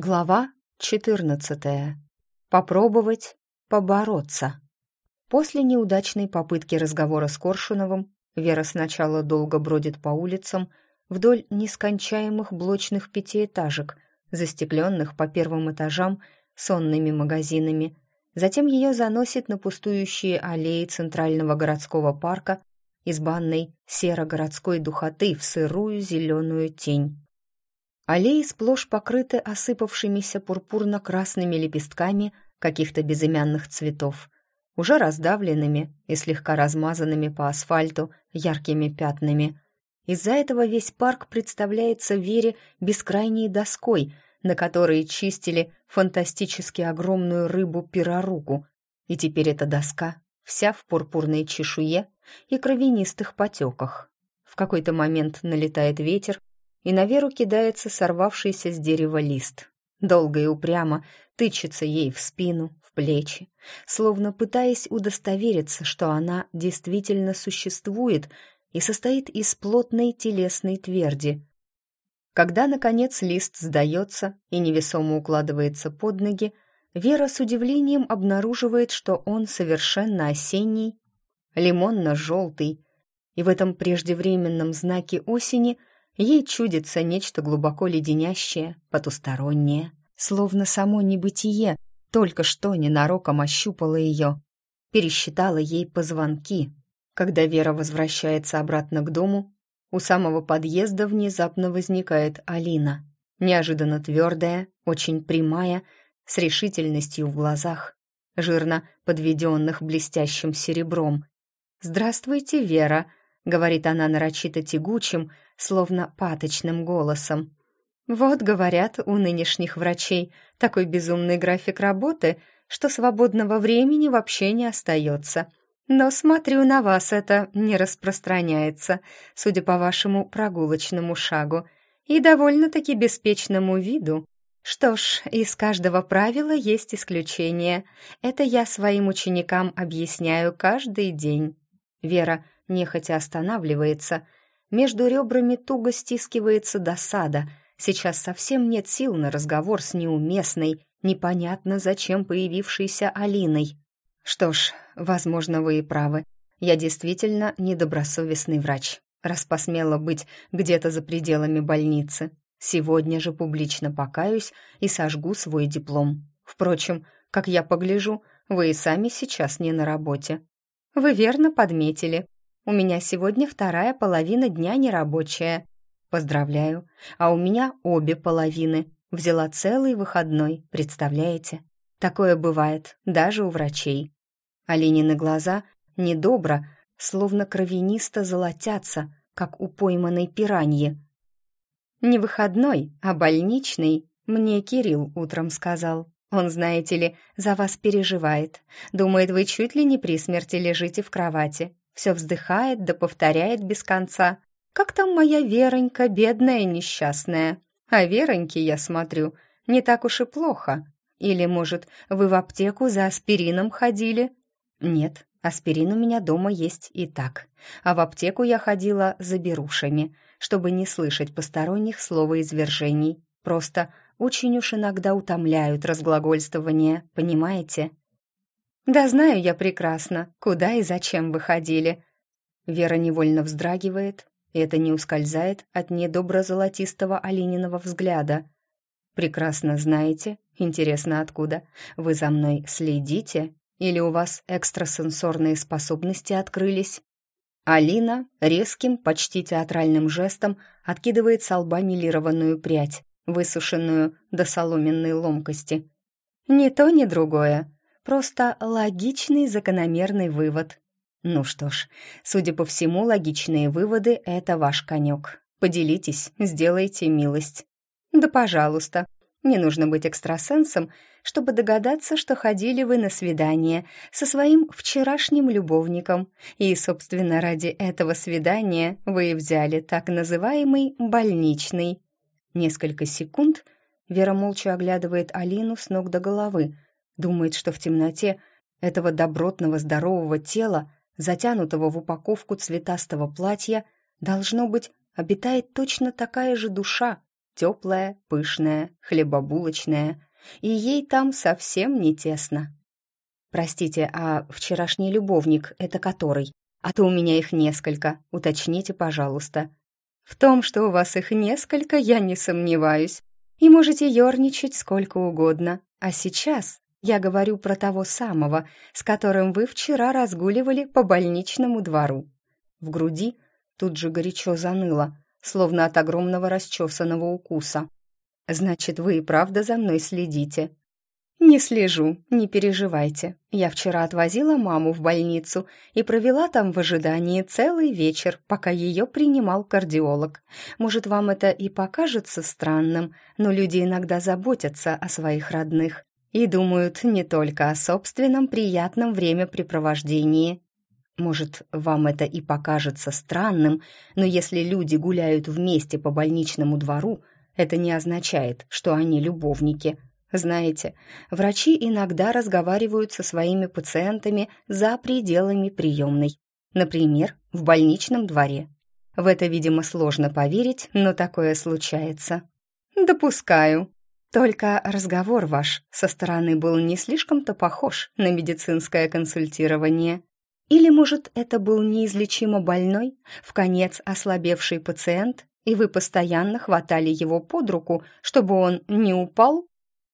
Глава 14. Попробовать побороться. После неудачной попытки разговора с Коршуновым Вера сначала долго бродит по улицам вдоль нескончаемых блочных пятиэтажек, застекленных по первым этажам сонными магазинами. Затем ее заносит на пустующие аллеи центрального городского парка из банной серо-городской духоты в сырую зеленую тень. Аллеи сплошь покрыты осыпавшимися пурпурно-красными лепестками каких-то безымянных цветов, уже раздавленными и слегка размазанными по асфальту яркими пятнами. Из-за этого весь парк представляется Вере бескрайней доской, на которой чистили фантастически огромную рыбу-пироруку, и теперь эта доска вся в пурпурной чешуе и кровянистых потеках. В какой-то момент налетает ветер, и на Веру кидается сорвавшийся с дерева лист. Долго и упрямо тычется ей в спину, в плечи, словно пытаясь удостовериться, что она действительно существует и состоит из плотной телесной тверди. Когда, наконец, лист сдается и невесомо укладывается под ноги, Вера с удивлением обнаруживает, что он совершенно осенний, лимонно-желтый, и в этом преждевременном знаке осени Ей чудится нечто глубоко леденящее, потустороннее, словно само небытие только что ненароком ощупало ее, пересчитала ей позвонки. Когда Вера возвращается обратно к дому, у самого подъезда внезапно возникает Алина, неожиданно твердая, очень прямая, с решительностью в глазах, жирно подведенных блестящим серебром. «Здравствуйте, Вера», — говорит она нарочито тягучим, — словно паточным голосом. «Вот, говорят, у нынешних врачей такой безумный график работы, что свободного времени вообще не остается. Но, смотрю, на вас это не распространяется, судя по вашему прогулочному шагу и довольно-таки беспечному виду. Что ж, из каждого правила есть исключение. Это я своим ученикам объясняю каждый день». Вера нехотя останавливается — между ребрами туго стискивается досада. Сейчас совсем нет сил на разговор с неуместной, непонятно зачем появившейся Алиной. Что ж, возможно, вы и правы. Я действительно недобросовестный врач, раз посмела быть где-то за пределами больницы. Сегодня же публично покаюсь и сожгу свой диплом. Впрочем, как я погляжу, вы и сами сейчас не на работе. Вы верно подметили. У меня сегодня вторая половина дня нерабочая. Поздравляю. А у меня обе половины. Взяла целый выходной, представляете? Такое бывает даже у врачей. Оленины глаза недобро, словно кровянисто золотятся, как у пойманной пираньи. «Не выходной, а больничный», — мне Кирилл утром сказал. Он, знаете ли, за вас переживает. Думает, вы чуть ли не при смерти лежите в кровати все вздыхает да повторяет без конца. «Как там моя Веронька, бедная несчастная?» А Вероньке, я смотрю, не так уж и плохо. Или, может, вы в аптеку за аспирином ходили? Нет, аспирин у меня дома есть и так. А в аптеку я ходила за берушами, чтобы не слышать посторонних словоизвержений. Просто очень уж иногда утомляют разглагольствование, понимаете? «Да знаю я прекрасно, куда и зачем вы ходили». Вера невольно вздрагивает, и это не ускользает от недобро-золотистого Алининого взгляда. «Прекрасно знаете, интересно откуда, вы за мной следите или у вас экстрасенсорные способности открылись?» Алина резким, почти театральным жестом откидывает с лба милированную прядь, высушенную до соломенной ломкости. «Ни то, ни другое. Просто логичный закономерный вывод. Ну что ж, судя по всему, логичные выводы — это ваш конек. Поделитесь, сделайте милость. Да, пожалуйста. Не нужно быть экстрасенсом, чтобы догадаться, что ходили вы на свидание со своим вчерашним любовником, и, собственно, ради этого свидания вы взяли так называемый больничный. Несколько секунд Вера молча оглядывает Алину с ног до головы, Думает, что в темноте этого добротного здорового тела, затянутого в упаковку цветастого платья, должно быть, обитает точно такая же душа, теплая, пышная, хлебобулочная, и ей там совсем не тесно. «Простите, а вчерашний любовник — это который? А то у меня их несколько, уточните, пожалуйста». «В том, что у вас их несколько, я не сомневаюсь. И можете ерничать сколько угодно. А сейчас я говорю про того самого, с которым вы вчера разгуливали по больничному двору». В груди тут же горячо заныло, словно от огромного расчесанного укуса. «Значит, вы и правда за мной следите?» «Не слежу, не переживайте. Я вчера отвозила маму в больницу и провела там в ожидании целый вечер, пока ее принимал кардиолог. Может, вам это и покажется странным, но люди иногда заботятся о своих родных и думают не только о собственном приятном времяпрепровождении. Может, вам это и покажется странным, но если люди гуляют вместе по больничному двору, это не означает, что они любовники – знаете, врачи иногда разговаривают со своими пациентами за пределами приемной. Например, в больничном дворе. В это, видимо, сложно поверить, но такое случается. Допускаю. Только разговор ваш со стороны был не слишком-то похож на медицинское консультирование. Или, может, это был неизлечимо больной, в конец ослабевший пациент, и вы постоянно хватали его под руку, чтобы он не упал?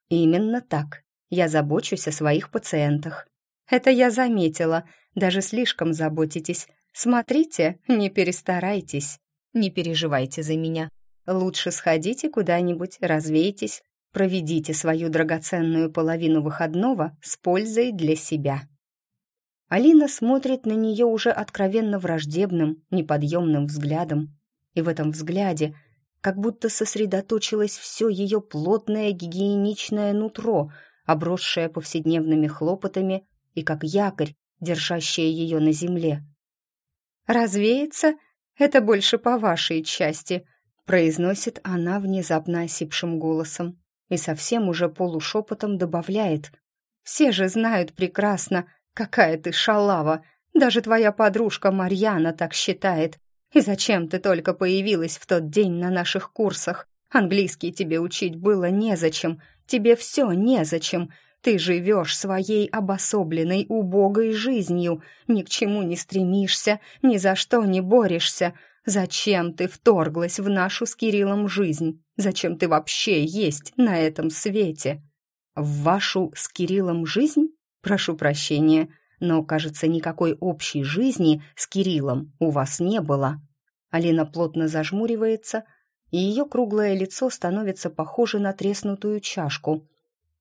Именно так. Я забочусь о своих пациентах. Это я заметила. Даже слишком заботитесь. Смотрите, не перестарайтесь. Не переживайте за меня. Лучше сходите куда-нибудь, развейтесь, проведите свою драгоценную половину выходного с пользой для себя. Алина смотрит на нее уже откровенно враждебным, неподъемным взглядом. И в этом взгляде как будто сосредоточилось все ее плотное гигиеничное нутро, обросшее повседневными хлопотами и как якорь, держащее ее на земле. «Развеется? Это больше по вашей части», — произносит она внезапно осипшим голосом и совсем уже полушепотом добавляет. «Все же знают прекрасно, какая ты шалава, даже твоя подружка Марьяна так считает, и зачем ты только появилась в тот день на наших курсах? Английский тебе учить было незачем, тебе все незачем. Ты живешь своей обособленной, убогой жизнью, ни к чему не стремишься, ни за что не борешься. Зачем ты вторглась в нашу с Кириллом жизнь? Зачем ты вообще есть на этом свете? В вашу с Кириллом жизнь? Прошу прощения, но, кажется, никакой общей жизни с Кириллом у вас не было. Алина плотно зажмуривается, и ее круглое лицо становится похоже на треснутую чашку.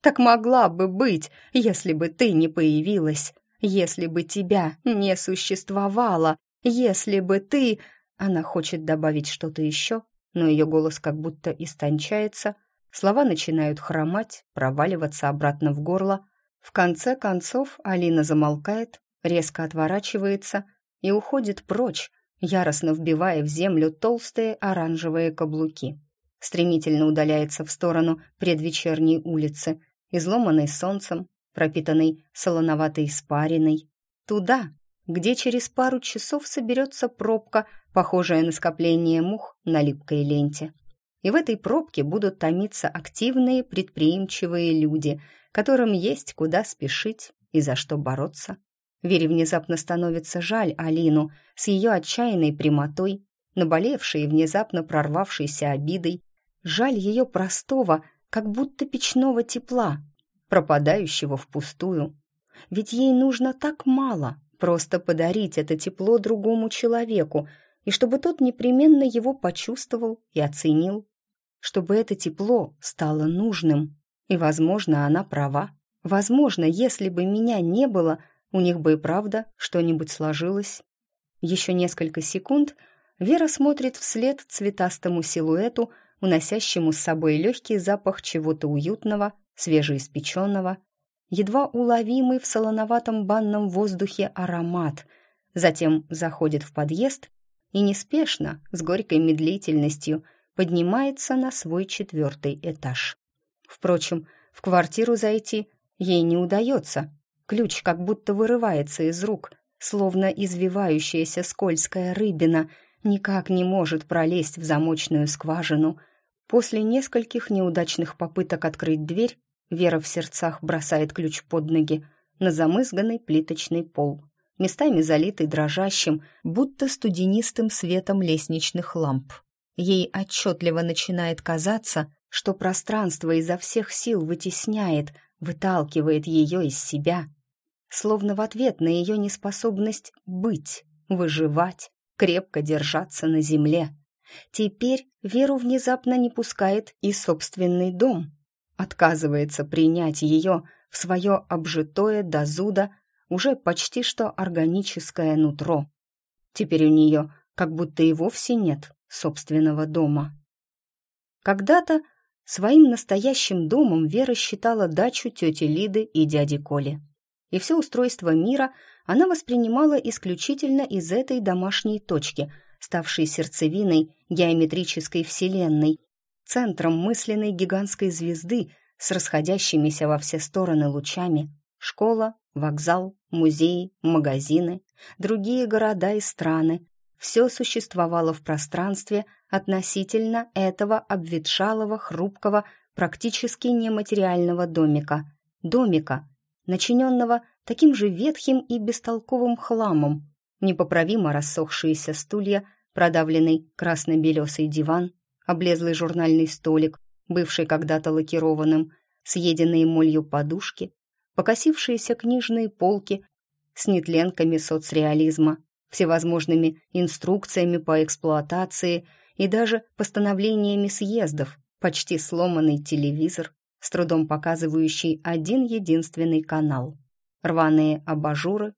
«Так могла бы быть, если бы ты не появилась, если бы тебя не существовало, если бы ты...» Она хочет добавить что-то еще, но ее голос как будто истончается, слова начинают хромать, проваливаться обратно в горло, в конце концов Алина замолкает, резко отворачивается и уходит прочь, яростно вбивая в землю толстые оранжевые каблуки. Стремительно удаляется в сторону предвечерней улицы, изломанной солнцем, пропитанной солоноватой испариной. Туда, где через пару часов соберется пробка, похожая на скопление мух на липкой ленте. И в этой пробке будут томиться активные, предприимчивые люди – которым есть куда спешить и за что бороться. Вере внезапно становится жаль Алину с ее отчаянной прямотой, наболевшей и внезапно прорвавшейся обидой, жаль ее простого, как будто печного тепла, пропадающего впустую. Ведь ей нужно так мало просто подарить это тепло другому человеку, и чтобы тот непременно его почувствовал и оценил, чтобы это тепло стало нужным. И, возможно, она права. Возможно, если бы меня не было, у них бы и правда что-нибудь сложилось. Еще несколько секунд Вера смотрит вслед цветастому силуэту, уносящему с собой легкий запах чего-то уютного, свежеиспеченного, едва уловимый в солоноватом банном воздухе аромат. Затем заходит в подъезд и неспешно, с горькой медлительностью, поднимается на свой четвертый этаж. Впрочем, в квартиру зайти ей не удается. Ключ как будто вырывается из рук, словно извивающаяся скользкая рыбина, никак не может пролезть в замочную скважину. После нескольких неудачных попыток открыть дверь, Вера в сердцах бросает ключ под ноги на замызганный плиточный пол, местами залитый дрожащим, будто студенистым светом лестничных ламп. Ей отчетливо начинает казаться, что пространство изо всех сил вытесняет, выталкивает ее из себя, словно в ответ на ее неспособность быть, выживать, крепко держаться на земле. Теперь Веру внезапно не пускает и собственный дом, отказывается принять ее в свое обжитое до зуда уже почти что органическое нутро. Теперь у нее как будто и вовсе нет собственного дома. Когда-то своим настоящим домом Вера считала дачу тети Лиды и дяди Коли. И все устройство мира она воспринимала исключительно из этой домашней точки, ставшей сердцевиной геометрической вселенной, центром мысленной гигантской звезды с расходящимися во все стороны лучами. Школа, вокзал, музеи, магазины, другие города и страны. Все существовало в пространстве относительно этого обветшалого, хрупкого, практически нематериального домика. Домика, начиненного таким же ветхим и бестолковым хламом, непоправимо рассохшиеся стулья, продавленный красно-белесый диван, облезлый журнальный столик, бывший когда-то лакированным, съеденные молью подушки, покосившиеся книжные полки с нетленками соцреализма, всевозможными инструкциями по эксплуатации и даже постановлениями съездов, почти сломанный телевизор, с трудом показывающий один единственный канал. Рваные абажуры.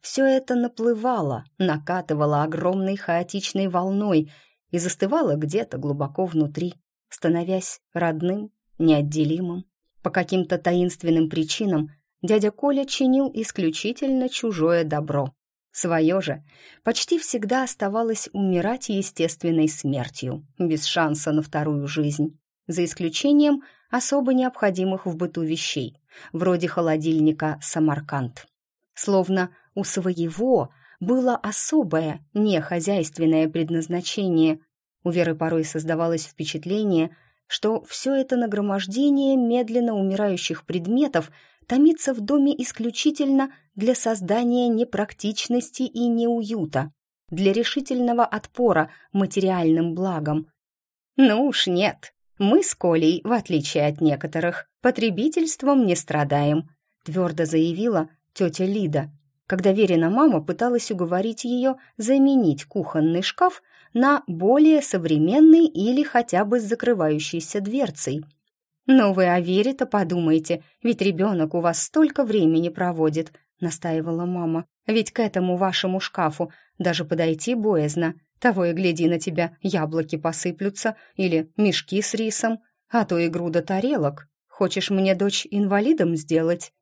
Все это наплывало, накатывало огромной хаотичной волной и застывало где-то глубоко внутри, становясь родным, неотделимым. По каким-то таинственным причинам дядя Коля чинил исключительно чужое добро. Свое же почти всегда оставалось умирать естественной смертью, без шанса на вторую жизнь, за исключением особо необходимых в быту вещей, вроде холодильника «Самарканд». Словно у своего было особое, нехозяйственное предназначение. У Веры порой создавалось впечатление, что все это нагромождение медленно умирающих предметов томится в доме исключительно для создания непрактичности и неуюта, для решительного отпора материальным благам. Ну уж нет, мы с Колей, в отличие от некоторых, потребительством не страдаем, твердо заявила тетя Лида, когда Верина мама пыталась уговорить ее заменить кухонный шкаф на более современный или хотя бы с закрывающейся дверцей. «Но вы о Вере-то подумайте, ведь ребенок у вас столько времени проводит», — настаивала мама. «Ведь к этому вашему шкафу даже подойти боязно. Того и гляди на тебя, яблоки посыплются или мешки с рисом, а то и груда тарелок. Хочешь мне дочь инвалидом сделать?»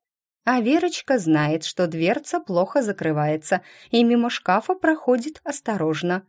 А Верочка знает, что дверца плохо закрывается, и мимо шкафа проходит осторожно.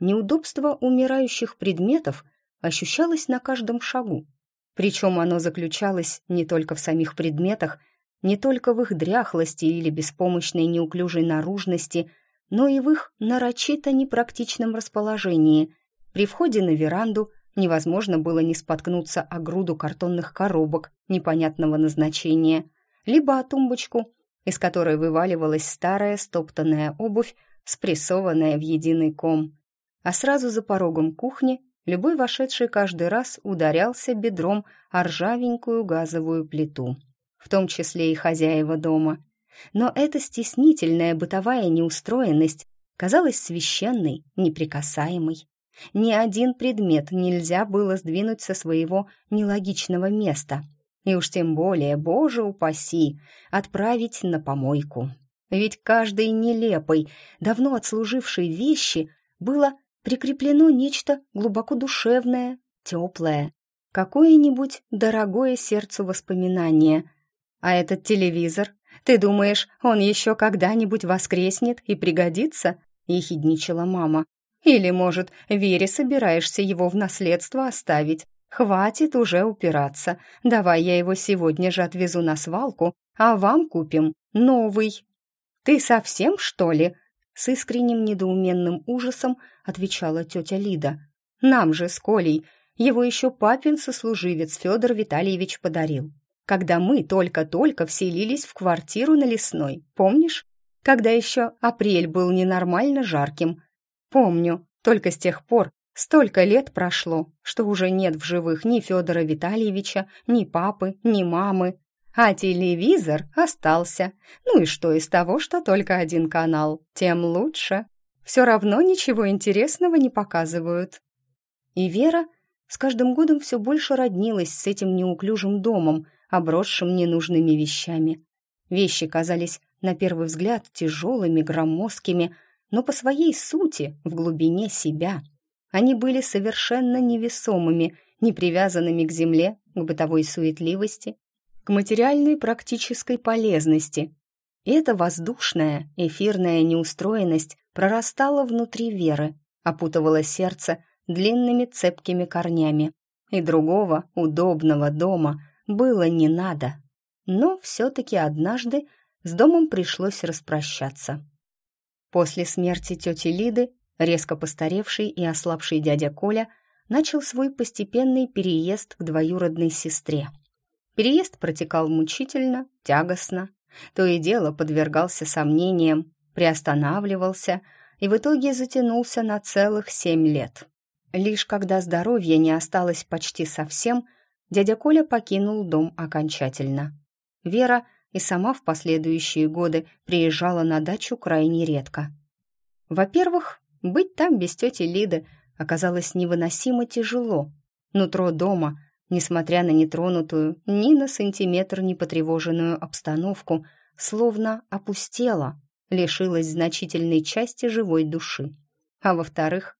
Неудобство умирающих предметов ощущалось на каждом шагу. Причем оно заключалось не только в самих предметах, не только в их дряхлости или беспомощной неуклюжей наружности, но и в их нарочито непрактичном расположении. При входе на веранду невозможно было не споткнуться о груду картонных коробок непонятного назначения – либо о тумбочку, из которой вываливалась старая стоптанная обувь, спрессованная в единый ком. А сразу за порогом кухни любой вошедший каждый раз ударялся бедром о ржавенькую газовую плиту, в том числе и хозяева дома. Но эта стеснительная бытовая неустроенность казалась священной, неприкасаемой. Ни один предмет нельзя было сдвинуть со своего нелогичного места — и уж тем более, боже упаси, отправить на помойку. Ведь каждой нелепой, давно отслужившей вещи было прикреплено нечто глубоко душевное, теплое, какое-нибудь дорогое сердцу воспоминание. А этот телевизор, ты думаешь, он еще когда-нибудь воскреснет и пригодится? Ехидничала мама. Или, может, Вере собираешься его в наследство оставить, Хватит уже упираться. Давай я его сегодня же отвезу на свалку, а вам купим новый. Ты совсем, что ли? С искренним недоуменным ужасом отвечала тетя Лида. Нам же с Колей Его еще папин сослуживец Федор Витальевич подарил. Когда мы только-только вселились в квартиру на Лесной, помнишь? Когда еще апрель был ненормально жарким. Помню, только с тех пор столько лет прошло, что уже нет в живых ни Федора Витальевича, ни папы, ни мамы. А телевизор остался. Ну и что из того, что только один канал? Тем лучше. Все равно ничего интересного не показывают. И Вера с каждым годом все больше роднилась с этим неуклюжим домом, обросшим ненужными вещами. Вещи казались на первый взгляд тяжелыми, громоздкими, но по своей сути, в глубине себя, они были совершенно невесомыми, не привязанными к земле, к бытовой суетливости, к материальной практической полезности. И эта воздушная, эфирная неустроенность прорастала внутри Веры, опутывала сердце длинными цепкими корнями. И другого, удобного дома было не надо. Но все-таки однажды с домом пришлось распрощаться. После смерти тети Лиды, резко постаревший и ослабший дядя Коля начал свой постепенный переезд к двоюродной сестре. Переезд протекал мучительно, тягостно, то и дело подвергался сомнениям, приостанавливался и в итоге затянулся на целых семь лет. Лишь когда здоровья не осталось почти совсем, дядя Коля покинул дом окончательно. Вера и сама в последующие годы приезжала на дачу крайне редко. Во-первых, быть там без тети Лиды оказалось невыносимо тяжело. Нутро дома, несмотря на нетронутую ни на сантиметр не потревоженную обстановку, словно опустело, лишилась значительной части живой души. А во-вторых,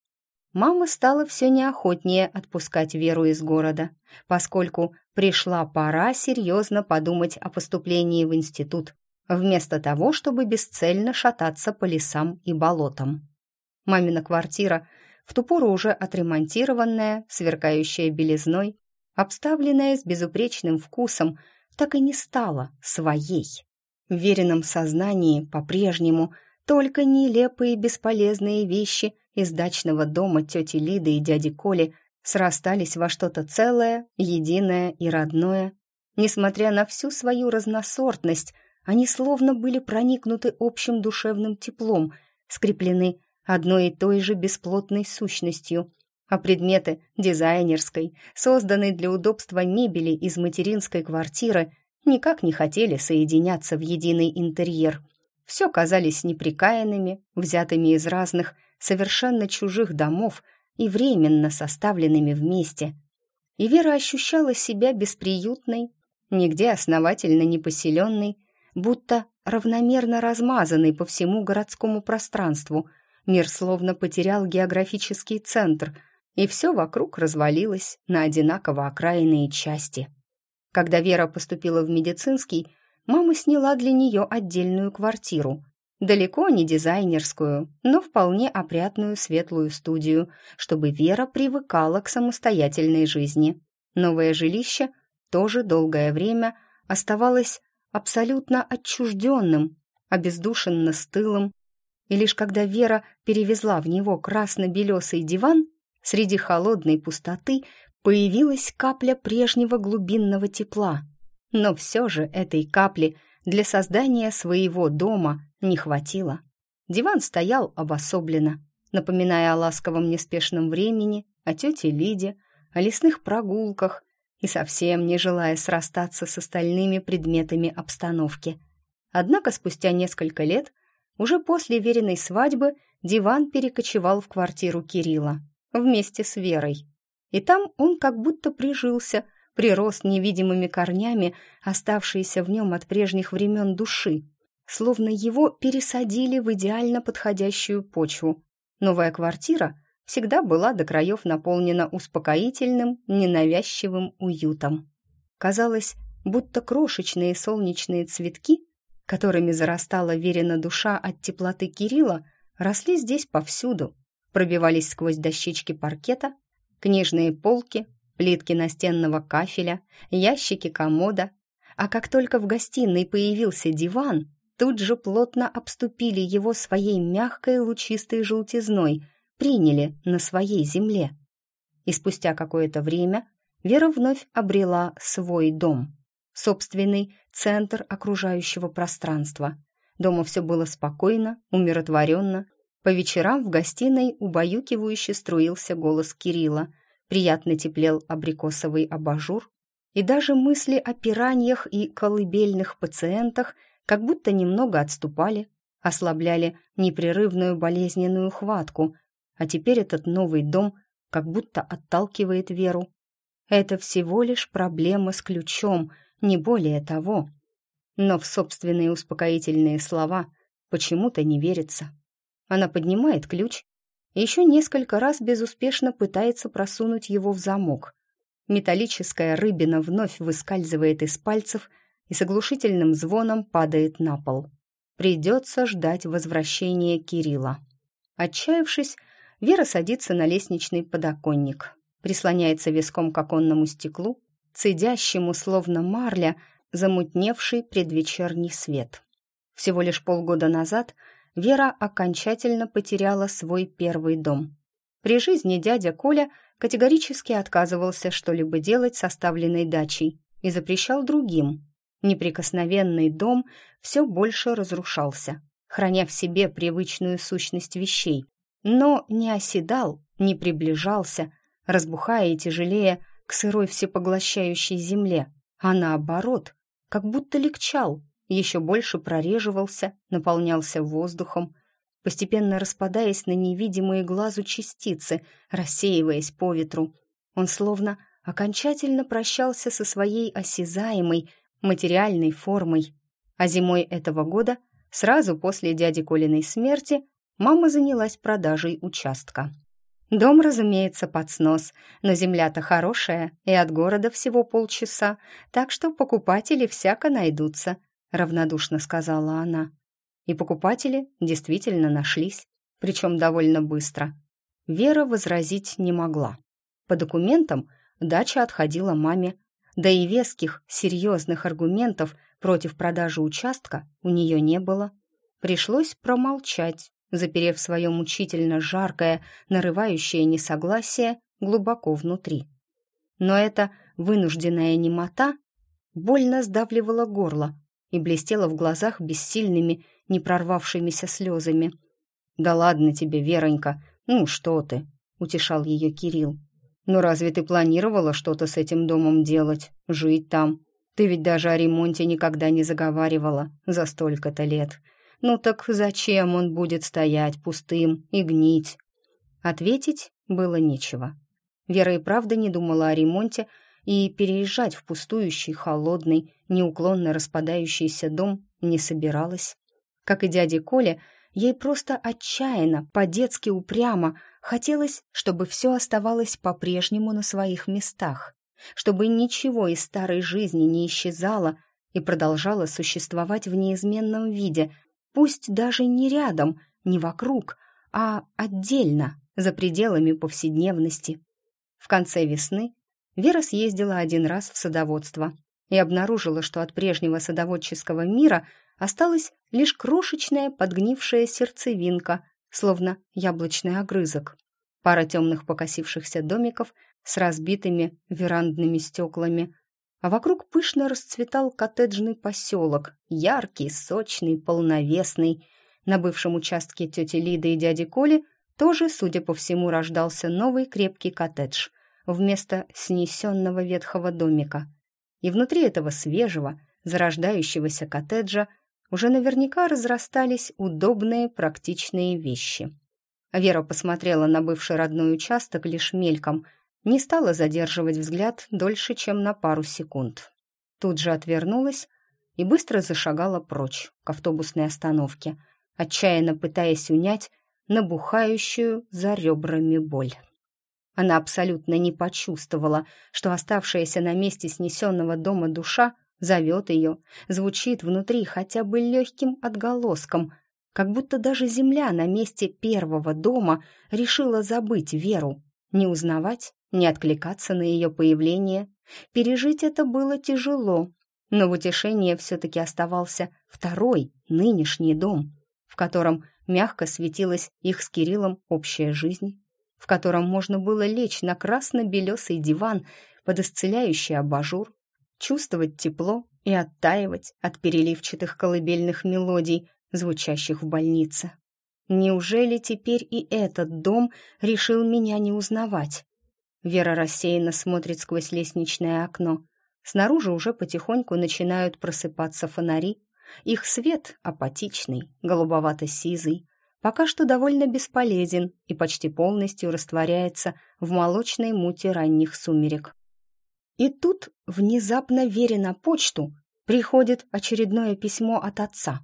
мама стала все неохотнее отпускать Веру из города, поскольку пришла пора серьезно подумать о поступлении в институт, вместо того, чтобы бесцельно шататься по лесам и болотам. Мамина квартира, в ту пору уже отремонтированная, сверкающая белизной, обставленная с безупречным вкусом, так и не стала своей. В веренном сознании по-прежнему только нелепые бесполезные вещи из дачного дома тети Лиды и дяди Коли срастались во что-то целое, единое и родное. Несмотря на всю свою разносортность, они словно были проникнуты общим душевным теплом, скреплены одной и той же бесплотной сущностью, а предметы дизайнерской, созданной для удобства мебели из материнской квартиры, никак не хотели соединяться в единый интерьер. Все казались неприкаянными, взятыми из разных, совершенно чужих домов и временно составленными вместе. И Вера ощущала себя бесприютной, нигде основательно не поселенной, будто равномерно размазанной по всему городскому пространству. Мир словно потерял географический центр, и все вокруг развалилось на одинаково окраинные части. Когда Вера поступила в медицинский, мама сняла для нее отдельную квартиру. Далеко не дизайнерскую, но вполне опрятную светлую студию, чтобы Вера привыкала к самостоятельной жизни. Новое жилище тоже долгое время оставалось абсолютно отчужденным, обездушенно стылым, и лишь когда Вера перевезла в него красно-белесый диван, среди холодной пустоты появилась капля прежнего глубинного тепла. Но все же этой капли для создания своего дома не хватило. Диван стоял обособленно, напоминая о ласковом неспешном времени, о тете Лиде, о лесных прогулках и совсем не желая срастаться с остальными предметами обстановки. Однако спустя несколько лет, уже после веренной свадьбы, диван перекочевал в квартиру Кирилла вместе с Верой и там он как будто прижился, прирос невидимыми корнями, оставшиеся в нем от прежних времен души, словно его пересадили в идеально подходящую почву. Новая квартира всегда была до краев наполнена успокоительным, ненавязчивым уютом. Казалось, будто крошечные солнечные цветки, которыми зарастала верена душа от теплоты Кирилла, росли здесь повсюду, пробивались сквозь дощечки паркета, книжные полки, плитки настенного кафеля, ящики комода. А как только в гостиной появился диван, тут же плотно обступили его своей мягкой лучистой желтизной, приняли на своей земле. И спустя какое-то время Вера вновь обрела свой дом, собственный центр окружающего пространства. Дома все было спокойно, умиротворенно. По вечерам в гостиной убаюкивающе струился голос Кирилла, приятно теплел абрикосовый абажур, и даже мысли о пираньях и колыбельных пациентах как будто немного отступали, ослабляли непрерывную болезненную хватку, а теперь этот новый дом как будто отталкивает Веру. Это всего лишь проблема с ключом, не более того. Но в собственные успокоительные слова почему-то не верится. Она поднимает ключ и еще несколько раз безуспешно пытается просунуть его в замок. Металлическая рыбина вновь выскальзывает из пальцев и с оглушительным звоном падает на пол. Придется ждать возвращения Кирилла. Отчаявшись, Вера садится на лестничный подоконник, прислоняется виском к оконному стеклу, цедящему, словно марля, замутневший предвечерний свет. Всего лишь полгода назад Вера окончательно потеряла свой первый дом. При жизни дядя Коля категорически отказывался что-либо делать с оставленной дачей и запрещал другим. Неприкосновенный дом все больше разрушался, храня в себе привычную сущность вещей, но не оседал, не приближался, разбухая и тяжелее к сырой всепоглощающей земле, а наоборот, как будто легчал, еще больше прореживался, наполнялся воздухом, постепенно распадаясь на невидимые глазу частицы, рассеиваясь по ветру. Он словно окончательно прощался со своей осязаемой, материальной формой. А зимой этого года, сразу после дяди Колиной смерти, мама занялась продажей участка. Дом, разумеется, под снос, но земля-то хорошая, и от города всего полчаса, так что покупатели всяко найдутся, равнодушно сказала она. И покупатели действительно нашлись, причем довольно быстро. Вера возразить не могла. По документам дача отходила маме, да и веских, серьезных аргументов против продажи участка у нее не было. Пришлось промолчать, заперев свое мучительно жаркое, нарывающее несогласие глубоко внутри. Но эта вынужденная немота больно сдавливала горло и блестела в глазах бессильными, не прорвавшимися слезами. «Да ладно тебе, Веронька, ну что ты?» — утешал ее Кирилл. «Ну разве ты планировала что-то с этим домом делать, жить там? Ты ведь даже о ремонте никогда не заговаривала за столько-то лет. Ну так зачем он будет стоять пустым и гнить? Ответить было нечего. Вера и правда не думала о ремонте, и переезжать в пустующий, холодный, неуклонно распадающийся дом не собиралась. Как и дяде Коле, ей просто отчаянно, по-детски упрямо хотелось, чтобы все оставалось по-прежнему на своих местах, чтобы ничего из старой жизни не исчезало и продолжало существовать в неизменном виде, Пусть даже не рядом, не вокруг, а отдельно, за пределами повседневности. В конце весны Вера съездила один раз в садоводство и обнаружила, что от прежнего садоводческого мира осталась лишь крошечная подгнившая сердцевинка, словно яблочный огрызок. Пара темных покосившихся домиков с разбитыми верандными стеклами, а вокруг пышно расцветал коттеджный поселок, яркий, сочный, полновесный. На бывшем участке тети Лиды и дяди Коли тоже, судя по всему, рождался новый крепкий коттедж вместо снесенного ветхого домика. И внутри этого свежего, зарождающегося коттеджа уже наверняка разрастались удобные, практичные вещи. Вера посмотрела на бывший родной участок лишь мельком – не стала задерживать взгляд дольше, чем на пару секунд. Тут же отвернулась и быстро зашагала прочь к автобусной остановке, отчаянно пытаясь унять набухающую за ребрами боль. Она абсолютно не почувствовала, что оставшаяся на месте снесенного дома душа зовет ее, звучит внутри хотя бы легким отголоском, как будто даже земля на месте первого дома решила забыть Веру, не узнавать не откликаться на ее появление. Пережить это было тяжело, но в утешение все-таки оставался второй, нынешний дом, в котором мягко светилась их с Кириллом общая жизнь, в котором можно было лечь на красно-белесый диван под исцеляющий абажур, чувствовать тепло и оттаивать от переливчатых колыбельных мелодий, звучащих в больнице. Неужели теперь и этот дом решил меня не узнавать? Вера рассеянно смотрит сквозь лестничное окно. Снаружи уже потихоньку начинают просыпаться фонари. Их свет апатичный, голубовато-сизый, пока что довольно бесполезен и почти полностью растворяется в молочной муте ранних сумерек. И тут, внезапно веря на почту, приходит очередное письмо от отца.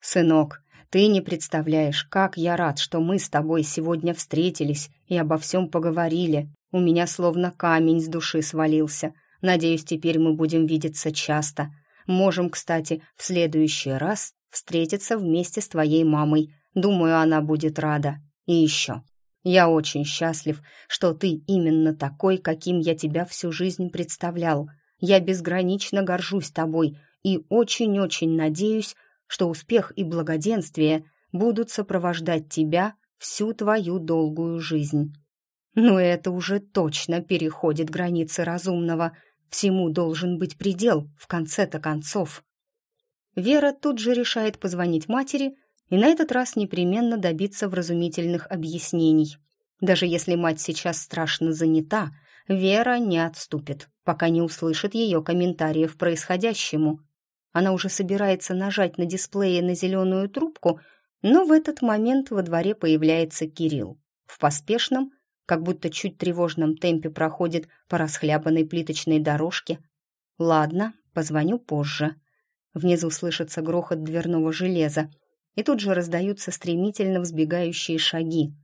«Сынок, ты не представляешь, как я рад, что мы с тобой сегодня встретились и обо всем поговорили. У меня словно камень с души свалился. Надеюсь, теперь мы будем видеться часто. Можем, кстати, в следующий раз встретиться вместе с твоей мамой. Думаю, она будет рада. И еще. Я очень счастлив, что ты именно такой, каким я тебя всю жизнь представлял. Я безгранично горжусь тобой и очень-очень надеюсь, что успех и благоденствие будут сопровождать тебя всю твою долгую жизнь. Но это уже точно переходит границы разумного – Всему должен быть предел, в конце-то концов. Вера тут же решает позвонить матери и на этот раз непременно добиться вразумительных объяснений. Даже если мать сейчас страшно занята, Вера не отступит, пока не услышит ее комментариев происходящему. Она уже собирается нажать на дисплее на зеленую трубку, но в этот момент во дворе появляется Кирилл. В поспешном, как будто чуть тревожном темпе проходит по расхлябанной плиточной дорожке. Ладно, позвоню позже. Внизу слышится грохот дверного железа, и тут же раздаются стремительно взбегающие шаги.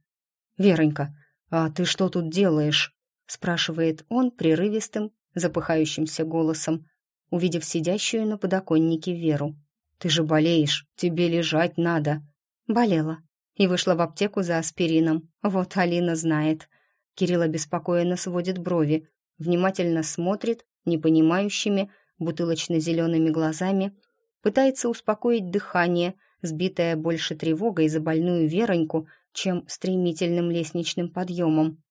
«Веронька, а ты что тут делаешь?» — спрашивает он прерывистым, запыхающимся голосом, увидев сидящую на подоконнике Веру. «Ты же болеешь, тебе лежать надо». Болела и вышла в аптеку за аспирином. Вот Алина знает. Кирилл обеспокоенно сводит брови, внимательно смотрит непонимающими бутылочно-зелеными глазами, пытается успокоить дыхание, сбитое больше тревогой за больную Вероньку, чем стремительным лестничным подъемом.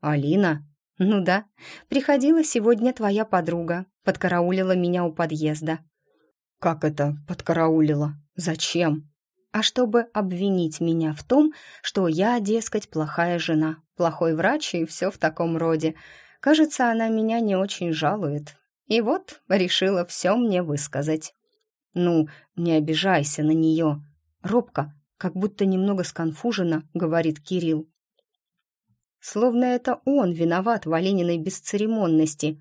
«Алина?» «Ну да, приходила сегодня твоя подруга, подкараулила меня у подъезда». «Как это подкараулила? Зачем?» а чтобы обвинить меня в том, что я, дескать, плохая жена, плохой врач и все в таком роде. Кажется, она меня не очень жалует. И вот решила все мне высказать. «Ну, не обижайся на нее». Робко, как будто немного сконфуженно, говорит Кирилл. Словно это он виноват в Олениной бесцеремонности.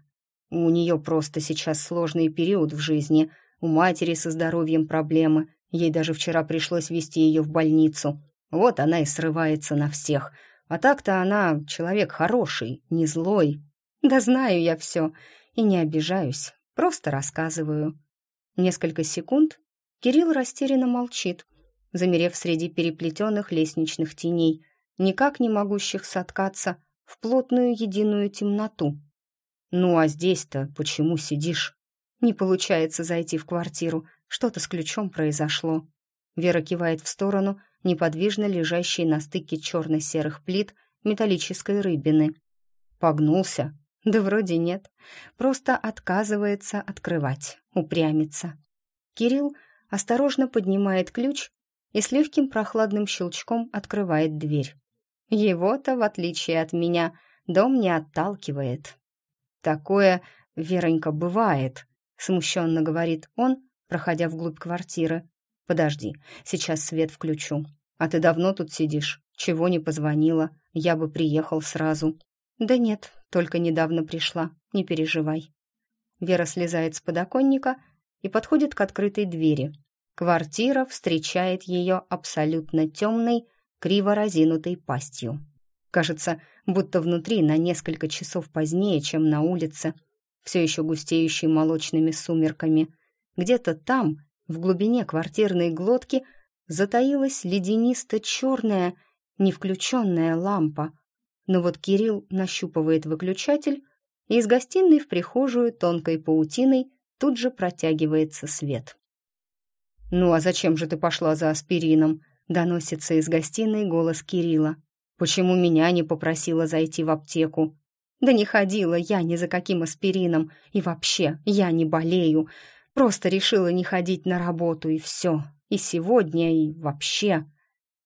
У нее просто сейчас сложный период в жизни, у матери со здоровьем проблемы, Ей даже вчера пришлось вести ее в больницу. Вот она и срывается на всех. А так-то она человек хороший, не злой. Да знаю я все и не обижаюсь, просто рассказываю. Несколько секунд Кирилл растерянно молчит, замерев среди переплетенных лестничных теней, никак не могущих соткаться в плотную единую темноту. «Ну а здесь-то почему сидишь?» Не получается зайти в квартиру, что-то с ключом произошло. Вера кивает в сторону неподвижно лежащей на стыке черно-серых плит металлической рыбины. Погнулся? Да вроде нет. Просто отказывается открывать, упрямится. Кирилл осторожно поднимает ключ и с легким прохладным щелчком открывает дверь. Его-то, в отличие от меня, дом не отталкивает. «Такое, Веронька, бывает», — смущенно говорит он, проходя вглубь квартиры. «Подожди, сейчас свет включу. А ты давно тут сидишь? Чего не позвонила? Я бы приехал сразу». «Да нет, только недавно пришла, не переживай». Вера слезает с подоконника и подходит к открытой двери. Квартира встречает ее абсолютно темной, криво разинутой пастью. Кажется, будто внутри на несколько часов позднее, чем на улице, все еще густеющей молочными сумерками – где-то там, в глубине квартирной глотки, затаилась леденисто-черная, невключенная лампа. Но вот Кирилл нащупывает выключатель, и из гостиной в прихожую тонкой паутиной тут же протягивается свет. «Ну а зачем же ты пошла за аспирином?» — доносится из гостиной голос Кирилла. Почему меня не попросила зайти в аптеку? Да не ходила я ни за каким аспирином, и вообще, я не болею. Просто решила не ходить на работу, и все. И сегодня, и вообще.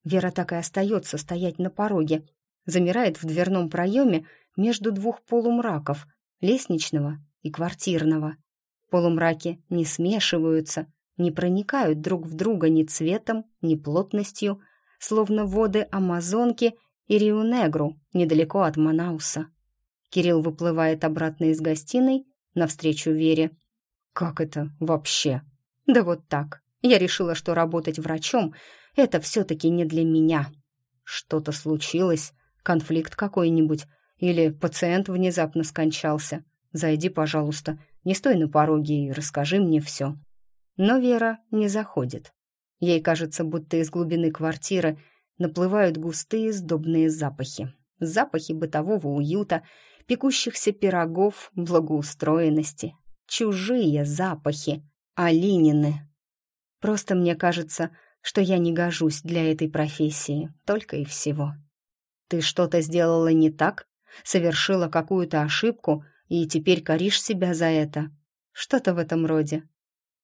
Вера так и остается стоять на пороге, замирает в дверном проеме между двух полумраков, лестничного и квартирного. Полумраки не смешиваются, не проникают друг в друга ни цветом, ни плотностью, словно воды Амазонки и Рио-Негру недалеко от Манауса. Кирилл выплывает обратно из гостиной навстречу Вере. «Как это вообще?» «Да вот так. Я решила, что работать врачом — это все-таки не для меня. Что-то случилось, конфликт какой-нибудь, или пациент внезапно скончался. Зайди, пожалуйста, не стой на пороге и расскажи мне все». Но Вера не заходит. Ей кажется, будто из глубины квартиры наплывают густые сдобные запахи. Запахи бытового уюта, пекущихся пирогов, благоустроенности. Чужие запахи. Алинины. Просто мне кажется, что я не гожусь для этой профессии, только и всего. Ты что-то сделала не так? Совершила какую-то ошибку и теперь коришь себя за это? Что-то в этом роде.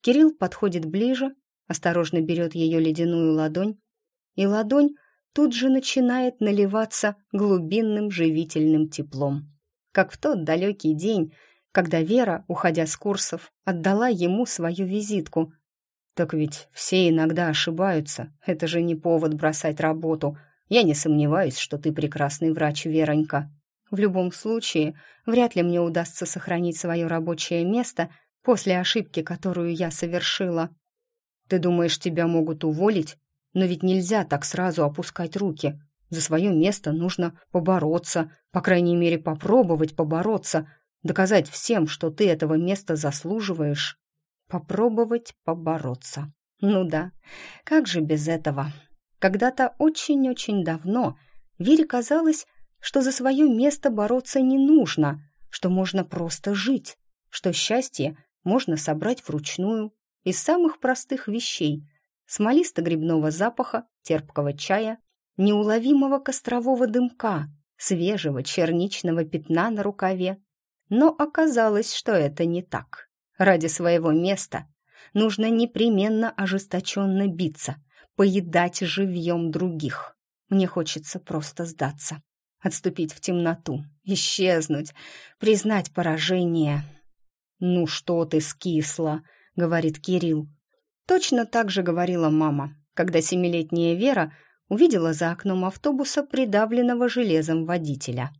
Кирилл подходит ближе, осторожно берет ее ледяную ладонь, и ладонь тут же начинает наливаться глубинным живительным теплом. Как в тот далекий день, когда Вера, уходя с курсов, отдала ему свою визитку. «Так ведь все иногда ошибаются, это же не повод бросать работу. Я не сомневаюсь, что ты прекрасный врач, Веронька. В любом случае, вряд ли мне удастся сохранить свое рабочее место после ошибки, которую я совершила. Ты думаешь, тебя могут уволить? Но ведь нельзя так сразу опускать руки. За свое место нужно побороться, по крайней мере, попробовать побороться, доказать всем, что ты этого места заслуживаешь. Попробовать побороться. Ну да, как же без этого? Когда-то очень-очень давно Вере казалось, что за свое место бороться не нужно, что можно просто жить, что счастье можно собрать вручную из самых простых вещей – смолисто-грибного запаха, терпкого чая, неуловимого кострового дымка, свежего черничного пятна на рукаве. Но оказалось, что это не так. Ради своего места нужно непременно ожесточенно биться, поедать живьем других. Мне хочется просто сдаться, отступить в темноту, исчезнуть, признать поражение – «Ну что ты скисла?» — говорит Кирилл. Точно так же говорила мама, когда семилетняя Вера увидела за окном автобуса придавленного железом водителя.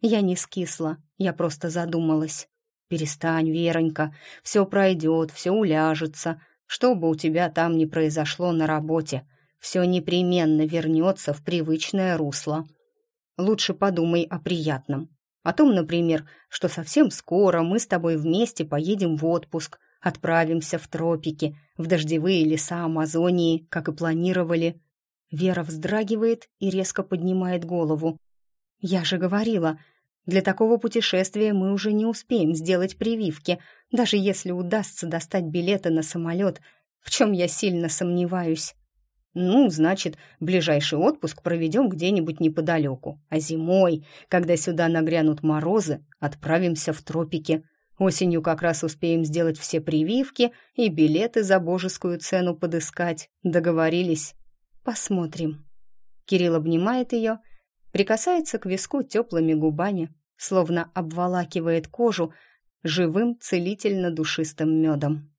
Я не скисла, я просто задумалась. «Перестань, Веронька, все пройдет, все уляжется. Что бы у тебя там ни произошло на работе, все непременно вернется в привычное русло. Лучше подумай о приятном. О том, например, что совсем скоро мы с тобой вместе поедем в отпуск, отправимся в тропики, в дождевые леса Амазонии, как и планировали. Вера вздрагивает и резко поднимает голову. «Я же говорила, для такого путешествия мы уже не успеем сделать прививки, даже если удастся достать билеты на самолет, в чем я сильно сомневаюсь. Ну, значит, ближайший отпуск проведем где-нибудь неподалеку. А зимой, когда сюда нагрянут морозы, отправимся в тропики. Осенью как раз успеем сделать все прививки и билеты за божескую цену подыскать. Договорились? Посмотрим. Кирилл обнимает ее, прикасается к виску теплыми губами, словно обволакивает кожу живым целительно-душистым медом.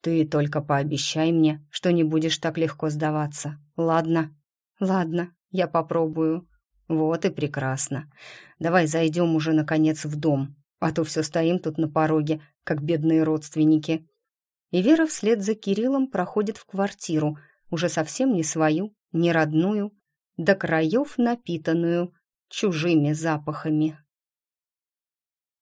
«Ты только пообещай мне, что не будешь так легко сдаваться, ладно?» «Ладно, я попробую». «Вот и прекрасно. Давай зайдем уже, наконец, в дом, а то все стоим тут на пороге, как бедные родственники». И Вера вслед за Кириллом проходит в квартиру, уже совсем не свою, не родную, до краев напитанную чужими запахами.